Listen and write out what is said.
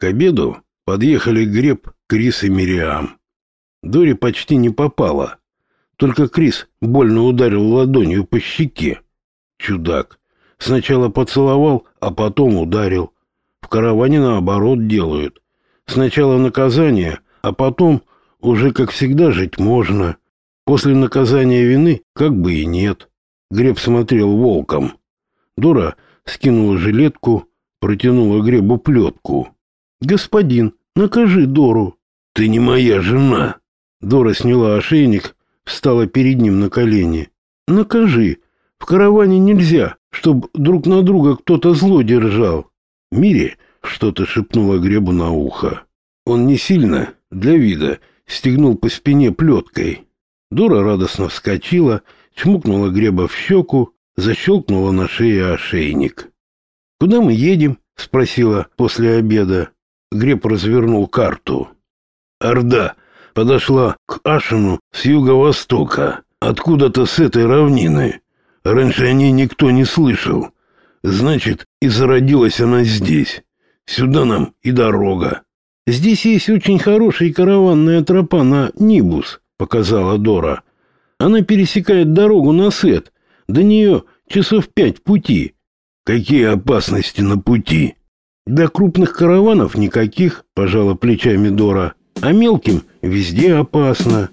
К обеду подъехали Греб, Крис и Мириам. Доре почти не попало. Только Крис больно ударил ладонью по щеке. Чудак. Сначала поцеловал, а потом ударил. В караване наоборот делают. Сначала наказание, а потом уже, как всегда, жить можно. После наказания вины как бы и нет. Греб смотрел волком. Дора скинула жилетку, протянула Гребу плетку. «Господин, накажи Дору». «Ты не моя жена». Дора сняла ошейник, встала перед ним на колени. «Накажи. В караване нельзя, чтобы друг на друга кто-то зло держал». Мире что-то шепнула Гребу на ухо. Он не сильно, для вида, стегнул по спине плеткой. Дора радостно вскочила, чмокнула Греба в щеку, защелкнула на шее ошейник. «Куда мы едем?» — спросила после обеда. Греб развернул карту. «Орда подошла к Ашину с юго-востока, откуда-то с этой равнины. Раньше о ней никто не слышал. Значит, и зародилась она здесь. Сюда нам и дорога». «Здесь есть очень хорошая караванная тропа на Нибус», — показала Дора. «Она пересекает дорогу на Сет. До нее часов пять пути». «Какие опасности на пути?» «Для крупных караванов никаких», — пожала плечами Дора. «А мелким везде опасно».